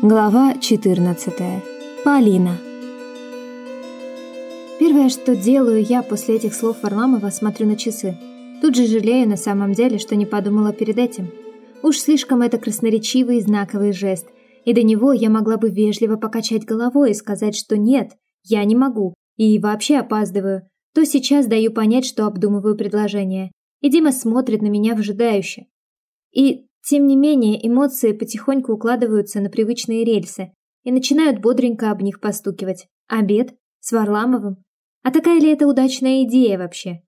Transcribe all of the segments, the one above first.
Глава 14. Полина. Первое, что делаю я после этих слов Варламова, смотрю на часы. Тут же жалею на самом деле, что не подумала перед этим. Уж слишком это красноречивый и знаковый жест, и до него я могла бы вежливо покачать головой и сказать, что нет, я не могу, и вообще опаздываю. То сейчас даю понять, что обдумываю предложение. И Дима смотрит на меня выжидающе. И тем не менее, эмоции потихоньку укладываются на привычные рельсы и начинают бодренько об них постукивать. Обед? С Варламовым? А такая ли это удачная идея вообще?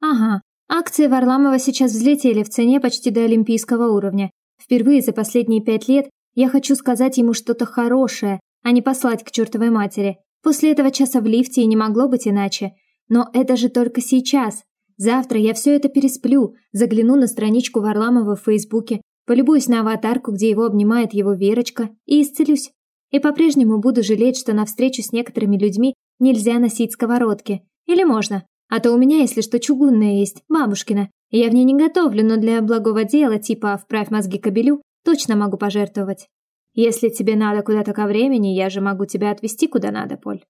Ага, акции Варламова сейчас взлетели в цене почти до олимпийского уровня. Впервые за последние пять лет я хочу сказать ему что-то хорошее, а не послать к чертовой матери. После этого часа в лифте и не могло быть иначе. Но это же только сейчас. Завтра я все это пересплю, загляну на страничку Варламова в Фейсбуке, полюбуюсь на аватарку, где его обнимает его Верочка, и исцелюсь. И по-прежнему буду жалеть, что на встречу с некоторыми людьми нельзя носить сковородки. Или можно. А то у меня, если что, чугунная есть, бабушкина. Я в ней не готовлю, но для благого дела, типа «вправь мозги кобелю», точно могу пожертвовать. Если тебе надо куда-то ко времени, я же могу тебя отвезти куда надо, Поль.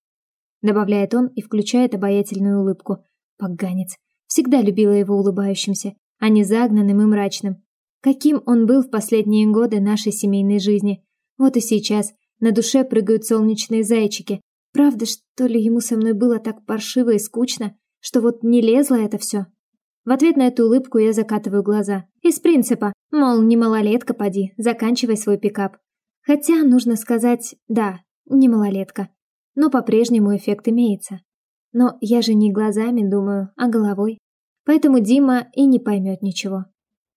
Добавляет он и включает обаятельную улыбку. Поганец. Всегда любила его улыбающимся, а не загнанным и мрачным. Каким он был в последние годы нашей семейной жизни. Вот и сейчас на душе прыгают солнечные зайчики. Правда, что ли, ему со мной было так паршиво и скучно, что вот не лезло это все? В ответ на эту улыбку я закатываю глаза. Из принципа, мол, не малолетка поди, заканчивай свой пикап. Хотя, нужно сказать, да, не малолетка. Но по-прежнему эффект имеется. Но я же не глазами думаю, а головой. Поэтому Дима и не поймет ничего.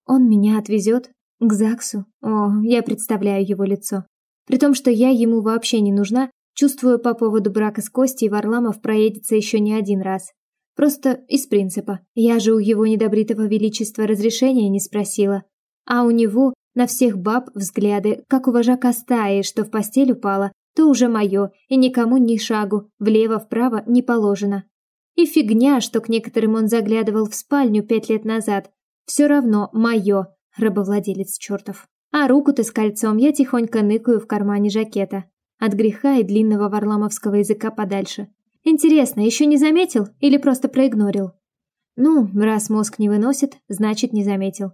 Он меня отвезет к ЗАГСу. О, я представляю его лицо. При том, что я ему вообще не нужна, чувствую по поводу брака с Костей Варламов проедется еще не один раз. Просто из принципа. Я же у его недобритого величества разрешения не спросила. А у него на всех баб взгляды, как у вожака стаи, что в постель упала, то уже мое, и никому ни шагу, влево-вправо не положено. И фигня, что к некоторым он заглядывал в спальню пять лет назад. Все равно мое, рабовладелец чертов. А руку-то с кольцом я тихонько ныкаю в кармане жакета. От греха и длинного варламовского языка подальше. Интересно, еще не заметил или просто проигнорил? Ну, раз мозг не выносит, значит не заметил.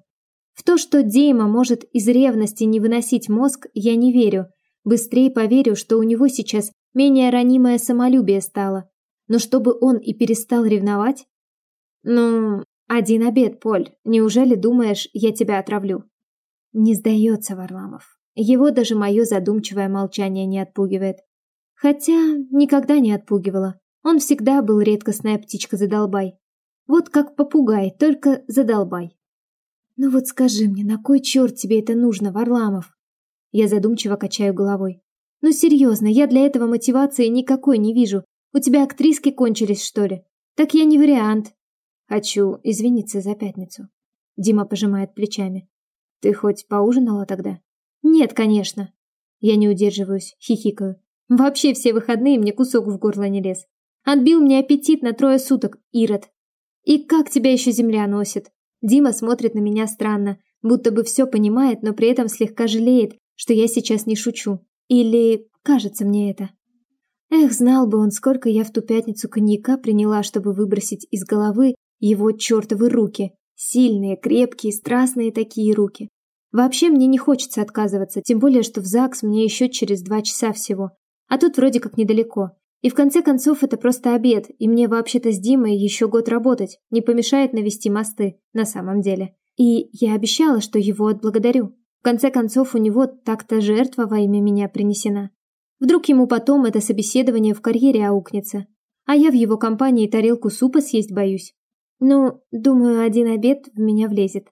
В то, что Дейма может из ревности не выносить мозг, я не верю, Быстрее поверю, что у него сейчас менее ранимое самолюбие стало. Но чтобы он и перестал ревновать? Ну, один обед, Поль. Неужели думаешь, я тебя отравлю? Не сдается Варламов. Его даже мое задумчивое молчание не отпугивает. Хотя никогда не отпугивало. Он всегда был редкостная птичка-задолбай. Вот как попугай, только задолбай. Ну вот скажи мне, на кой черт тебе это нужно, Варламов? Я задумчиво качаю головой. Ну серьезно, я для этого мотивации никакой не вижу. У тебя актриски кончились, что ли? Так я не вариант. Хочу извиниться за пятницу. Дима пожимает плечами. Ты хоть поужинала тогда? Нет, конечно. Я не удерживаюсь, хихикаю. Вообще все выходные мне кусок в горло не лез. Отбил мне аппетит на трое суток, Ирод. И как тебя еще земля носит? Дима смотрит на меня странно, будто бы все понимает, но при этом слегка жалеет, что я сейчас не шучу. Или кажется мне это. Эх, знал бы он, сколько я в ту пятницу коньяка приняла, чтобы выбросить из головы его чертовы руки. Сильные, крепкие, страстные такие руки. Вообще мне не хочется отказываться, тем более, что в ЗАГС мне еще через два часа всего. А тут вроде как недалеко. И в конце концов это просто обед, и мне вообще-то с Димой еще год работать. Не помешает навести мосты, на самом деле. И я обещала, что его отблагодарю конце концов, у него так-то жертва во имя меня принесена. Вдруг ему потом это собеседование в карьере аукнется, а я в его компании тарелку супа съесть боюсь. Ну, думаю, один обед в меня влезет.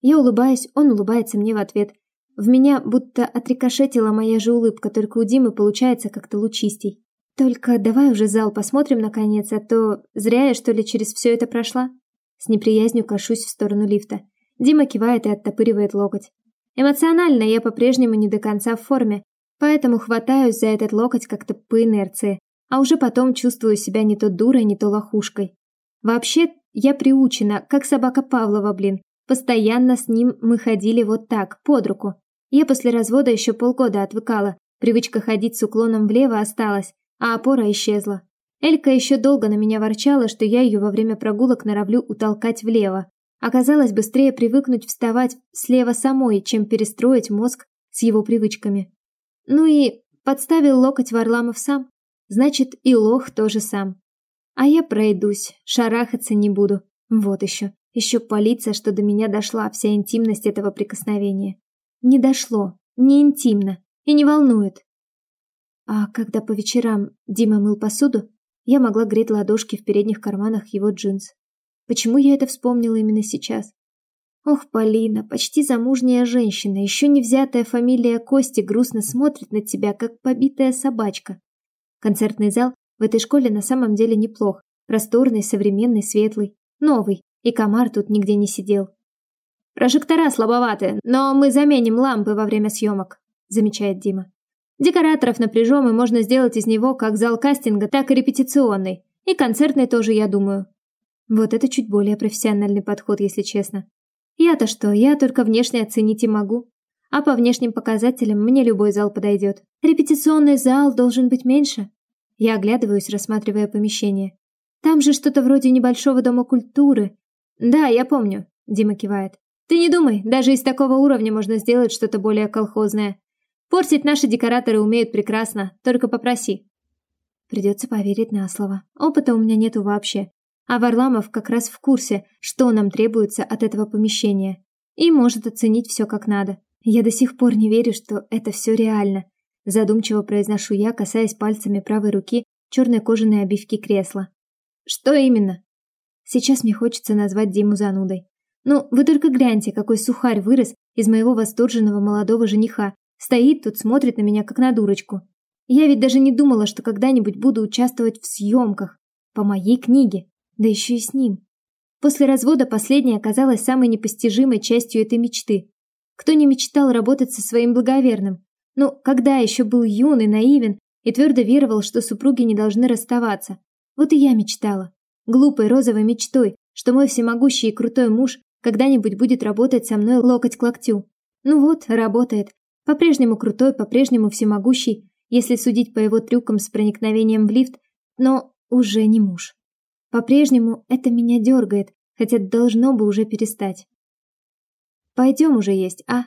Я улыбаюсь, он улыбается мне в ответ. В меня будто отрикошетила моя же улыбка, только у Димы получается как-то лучистей. Только давай уже зал посмотрим наконец, а то зря я что ли через все это прошла. С неприязнью кашусь в сторону лифта. Дима кивает и оттопыривает локоть. Эмоционально я по-прежнему не до конца в форме, поэтому хватаюсь за этот локоть как-то по инерции, а уже потом чувствую себя не то дурой, не то лохушкой. Вообще, я приучена, как собака Павлова, блин. Постоянно с ним мы ходили вот так, под руку. Я после развода еще полгода отвыкала, Привычка ходить с уклоном влево осталась, а опора исчезла. Элька еще долго на меня ворчала, что я ее во время прогулок норовлю утолкать влево. Оказалось, быстрее привыкнуть вставать слева самой, чем перестроить мозг с его привычками. Ну и подставил локоть Варламов сам. Значит, и лох тоже сам. А я пройдусь, шарахаться не буду. Вот еще. Еще полиция, что до меня дошла вся интимность этого прикосновения. Не дошло, не интимно и не волнует. А когда по вечерам Дима мыл посуду, я могла греть ладошки в передних карманах его джинс. Почему я это вспомнила именно сейчас? Ох, Полина, почти замужняя женщина, еще не взятая фамилия Кости грустно смотрит на тебя, как побитая собачка. Концертный зал в этой школе на самом деле неплох. Просторный, современный, светлый, новый, и комар тут нигде не сидел. «Прожектора слабоваты, но мы заменим лампы во время съемок», замечает Дима. «Декораторов напряжем, и можно сделать из него как зал кастинга, так и репетиционный. И концертный тоже, я думаю». Вот это чуть более профессиональный подход, если честно. Я-то что, я только внешне оценить и могу. А по внешним показателям мне любой зал подойдет. Репетиционный зал должен быть меньше. Я оглядываюсь, рассматривая помещение. Там же что-то вроде небольшого дома культуры. Да, я помню, Дима кивает. Ты не думай, даже из такого уровня можно сделать что-то более колхозное. Портить наши декораторы умеют прекрасно, только попроси. Придется поверить на слово. Опыта у меня нету вообще. А Варламов как раз в курсе, что нам требуется от этого помещения. И может оценить все как надо. Я до сих пор не верю, что это все реально. Задумчиво произношу я, касаясь пальцами правой руки черной кожаной обивки кресла. Что именно? Сейчас мне хочется назвать Диму занудой. Ну, вы только гляньте, какой сухарь вырос из моего восторженного молодого жениха. Стоит тут, смотрит на меня, как на дурочку. Я ведь даже не думала, что когда-нибудь буду участвовать в съемках. По моей книге. Да еще и с ним. После развода последняя оказалась самой непостижимой частью этой мечты. Кто не мечтал работать со своим благоверным? Ну, когда еще был юн и наивен и твердо веровал, что супруги не должны расставаться. Вот и я мечтала. Глупой розовой мечтой, что мой всемогущий и крутой муж когда-нибудь будет работать со мной локоть к локтю. Ну вот, работает. По-прежнему крутой, по-прежнему всемогущий, если судить по его трюкам с проникновением в лифт, но уже не муж. По-прежнему это меня дергает, хотя должно бы уже перестать. «Пойдем уже есть, а?»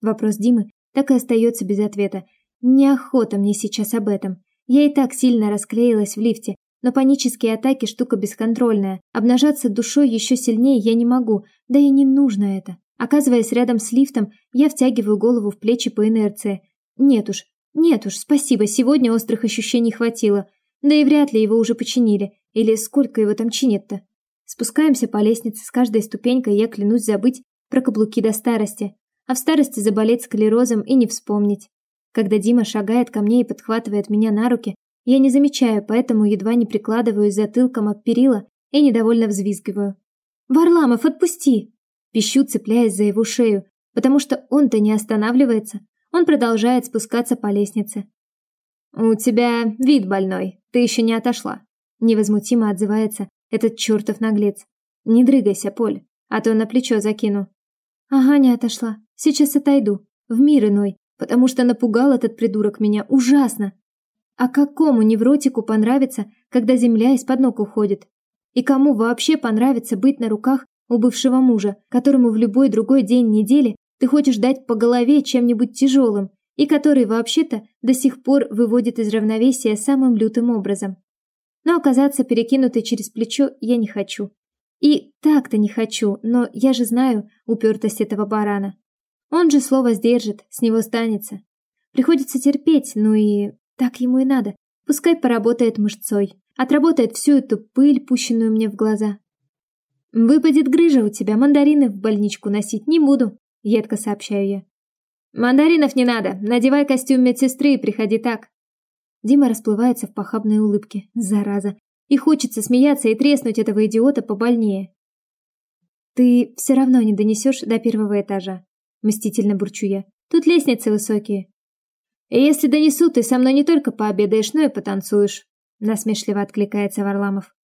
Вопрос Димы так и остается без ответа. Неохота мне сейчас об этом. Я и так сильно расклеилась в лифте, но панические атаки штука бесконтрольная. Обнажаться душой еще сильнее я не могу, да и не нужно это. Оказываясь рядом с лифтом, я втягиваю голову в плечи по инерции. Нет уж, нет уж, спасибо, сегодня острых ощущений хватило. Да и вряд ли его уже починили. Или сколько его там чинят-то? Спускаемся по лестнице, с каждой ступенькой я клянусь забыть про каблуки до старости. А в старости заболеть склерозом и не вспомнить. Когда Дима шагает ко мне и подхватывает меня на руки, я не замечаю, поэтому едва не прикладываюсь затылком об перила и недовольно взвизгиваю. «Варламов, отпусти!» Пищу, цепляясь за его шею, потому что он-то не останавливается. Он продолжает спускаться по лестнице. «У тебя вид больной, ты еще не отошла», — невозмутимо отзывается этот чертов наглец. «Не дрыгайся, Поль, а то на плечо закину». «Ага, не отошла. Сейчас отойду. В мир иной, потому что напугал этот придурок меня ужасно. А какому невротику понравится, когда земля из-под ног уходит? И кому вообще понравится быть на руках у бывшего мужа, которому в любой другой день недели ты хочешь дать по голове чем-нибудь тяжелым, и который вообще-то до сих пор выводит из равновесия самым лютым образом. Но оказаться перекинутой через плечо я не хочу. И так-то не хочу, но я же знаю упертость этого барана. Он же слово сдержит, с него станется. Приходится терпеть, ну и так ему и надо. Пускай поработает мышцой, отработает всю эту пыль, пущенную мне в глаза. «Выпадет грыжа у тебя, мандарины в больничку носить не буду», — едко сообщаю я. «Мандаринов не надо. Надевай костюм медсестры и приходи так». Дима расплывается в похабной улыбке. Зараза. И хочется смеяться и треснуть этого идиота побольнее. «Ты все равно не донесешь до первого этажа», — мстительно бурчу я. «Тут лестницы высокие». «И если донесу, ты со мной не только пообедаешь, но и потанцуешь», — насмешливо откликается Варламов.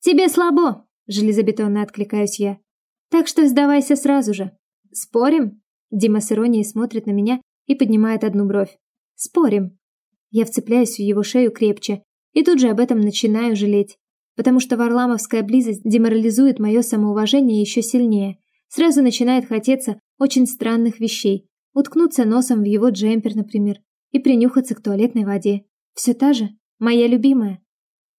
«Тебе слабо», — железобетонно откликаюсь я. «Так что сдавайся сразу же. Спорим?» Дима с иронией смотрит на меня и поднимает одну бровь. Спорим. Я вцепляюсь в его шею крепче и тут же об этом начинаю жалеть, потому что варламовская близость деморализует мое самоуважение еще сильнее. Сразу начинает хотеться очень странных вещей. Уткнуться носом в его джемпер, например, и принюхаться к туалетной воде. Все та же, моя любимая.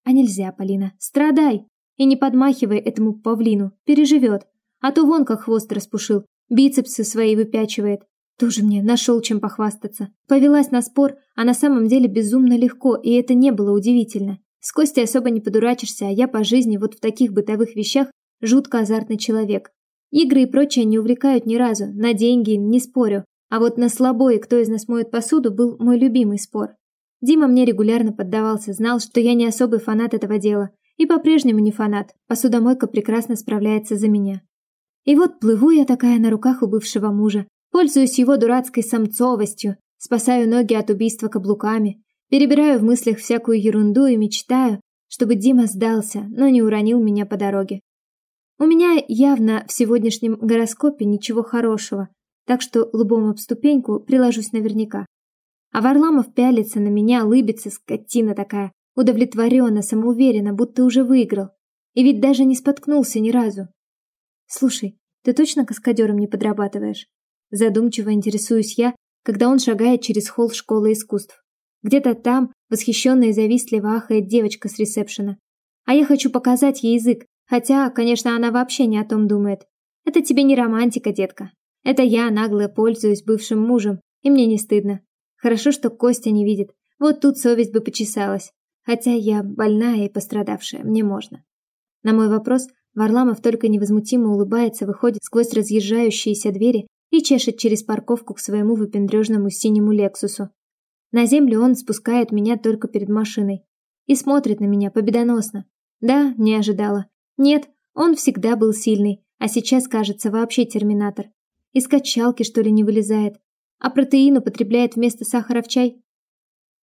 А нельзя, Полина, страдай. И не подмахивай этому павлину, переживет. А то вон как хвост распушил, бицепсы свои выпячивает. Тоже мне нашел чем похвастаться. Повелась на спор, а на самом деле безумно легко, и это не было удивительно. С Костей особо не подурачишься, а я по жизни вот в таких бытовых вещах жутко азартный человек. Игры и прочее не увлекают ни разу, на деньги не спорю. А вот на слабое, кто из нас моет посуду, был мой любимый спор. Дима мне регулярно поддавался, знал, что я не особый фанат этого дела. И по-прежнему не фанат, посудомойка прекрасно справляется за меня. И вот плыву я такая на руках у бывшего мужа, пользуюсь его дурацкой самцовостью, спасаю ноги от убийства каблуками, перебираю в мыслях всякую ерунду и мечтаю, чтобы Дима сдался, но не уронил меня по дороге. У меня явно в сегодняшнем гороскопе ничего хорошего, так что лбом об ступеньку приложусь наверняка. А Варламов пялится на меня, улыбится, скотина такая, удовлетворенно, самоуверенно, будто уже выиграл. И ведь даже не споткнулся ни разу. Слушай, ты точно каскадером не подрабатываешь? Задумчиво интересуюсь я, когда он шагает через холл школы искусств. Где-то там, восхищенно и завистливо ахает девочка с ресепшена. А я хочу показать ей язык, хотя, конечно, она вообще не о том думает. Это тебе не романтика, детка. Это я нагло пользуюсь бывшим мужем, и мне не стыдно. Хорошо, что Костя не видит. Вот тут совесть бы почесалась. Хотя я больная и пострадавшая, мне можно. На мой вопрос Варламов только невозмутимо улыбается, выходит сквозь разъезжающиеся двери и чешет через парковку к своему выпендрежному синему Лексусу. На землю он спускает меня только перед машиной и смотрит на меня победоносно. Да, не ожидала. Нет, он всегда был сильный, а сейчас, кажется, вообще терминатор. Из качалки, что ли, не вылезает а протеин употребляет вместо сахара в чай.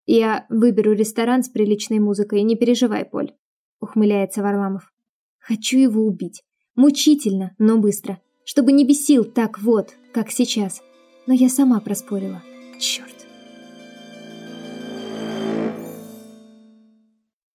Я выберу ресторан с приличной музыкой, не переживай, Поль, ухмыляется Варламов. Хочу его убить. Мучительно, но быстро. Чтобы не бесил так вот, как сейчас. Но я сама проспорила. Черт.